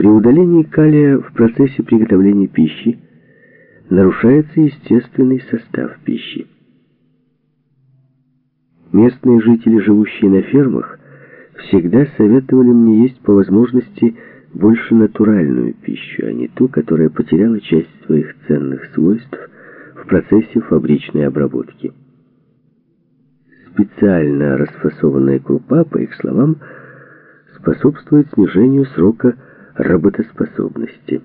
При удалении калия в процессе приготовления пищи нарушается естественный состав пищи. Местные жители, живущие на фермах, всегда советовали мне есть по возможности больше натуральную пищу, а не ту, которая потеряла часть своих ценных свойств в процессе фабричной обработки. Специально расфасованная крупа, по их словам, способствует снижению срока работоспособности.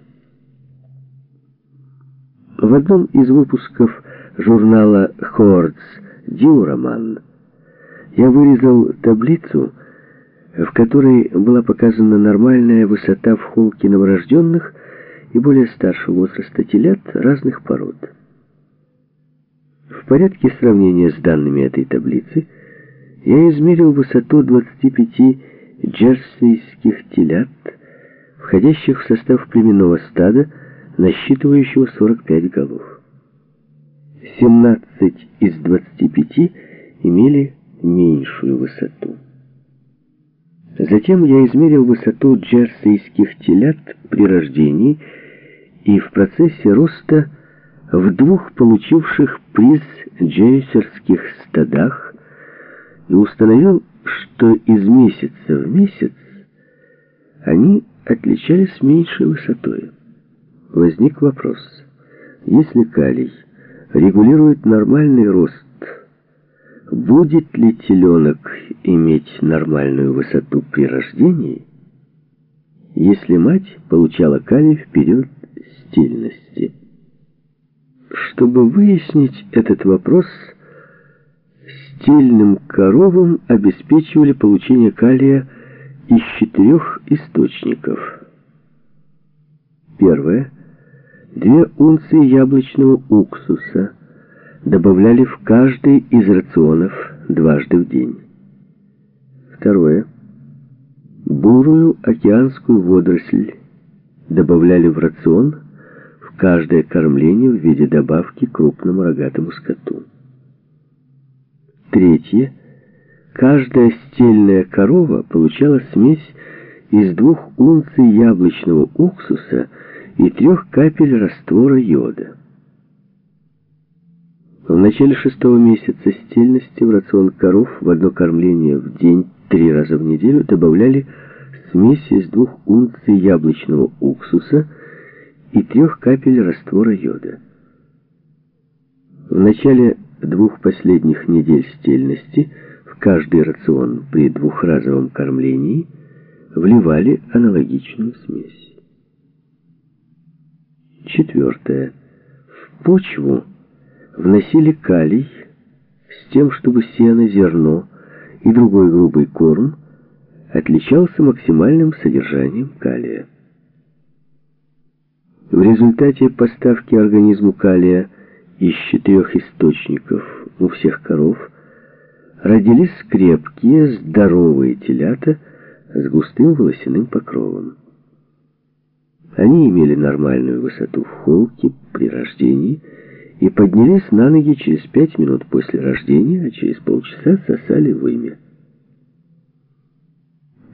В одном из выпусков журнала «Хордс Диуроман» я вырезал таблицу, в которой была показана нормальная высота в холке новорожденных и более старшего возраста телят разных пород. В порядке сравнения с данными этой таблицы я измерил высоту 25 джерсийских телят, входящих в состав племенного стада, насчитывающего 45 голов. 17 из 25 имели меньшую высоту. Затем я измерил высоту джерсийских телят при рождении и в процессе роста в двух получивших приз джейсерских стадах и установил, что из месяца в месяц они отличались меньшей высотой. Возник вопрос, если калий регулирует нормальный рост будет ли теленок иметь нормальную высоту при рождении, если мать получала калий в период стильности. Чтобы выяснить этот вопрос, стильным коровам обеспечивали получение калия из четырех источников. Первое. Две унции яблочного уксуса – добавляли в каждый из рационов дважды в день. Второе. Бурую океанскую водоросль добавляли в рацион в каждое кормление в виде добавки крупному рогатому скоту. Третье. Каждая стельная корова получала смесь из двух унций яблочного уксуса и трех капель раствора йода. В начале шестого месяца стельности в рацион коров в одно кормление в день три раза в неделю добавляли смесь из двух унций яблочного уксуса и трех капель раствора йода. В начале двух последних недель стельности в каждый рацион при двухразовом кормлении вливали аналогичную смесь. Четвертое. В почву вносили калий с тем, чтобы сено, зерно и другой грубый корм отличался максимальным содержанием калия. В результате поставки организму калия из четырех источников у всех коров родились крепкие, здоровые телята с густым волосяным покровом. Они имели нормальную высоту в холке при рождении и поднялись на ноги через пять минут после рождения, а через полчаса сосали вымя.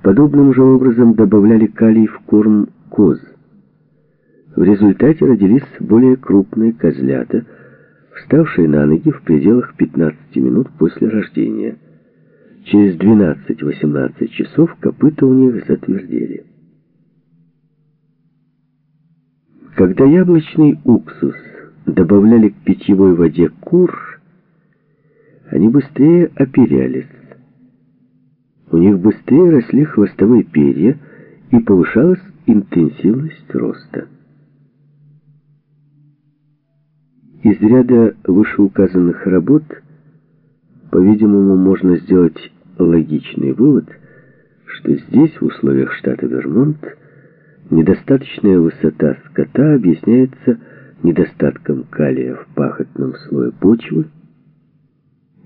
Подобным же образом добавляли калий в корм коз. В результате родились более крупные козлята, вставшие на ноги в пределах 15 минут после рождения. Через 12-18 часов копыта у них затвердели. Когда яблочный уксус добавляли к питьевой воде кур, они быстрее оперялись. У них быстрее росли хвостовые перья и повышалась интенсивность роста. Из ряда вышеуказанных работ, по-видимому, можно сделать логичный вывод, что здесь, в условиях штата Вермонт, недостаточная высота скота объясняется недостатком калия в пахотном слое почвы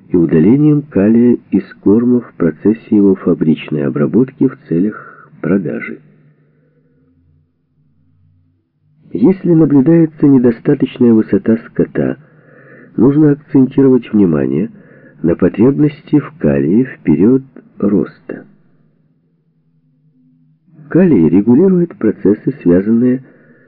и удалением калия из корма в процессе его фабричной обработки в целях продажи. Если наблюдается недостаточная высота скота, нужно акцентировать внимание на потребности в калии в период роста. Калий регулирует процессы, связанные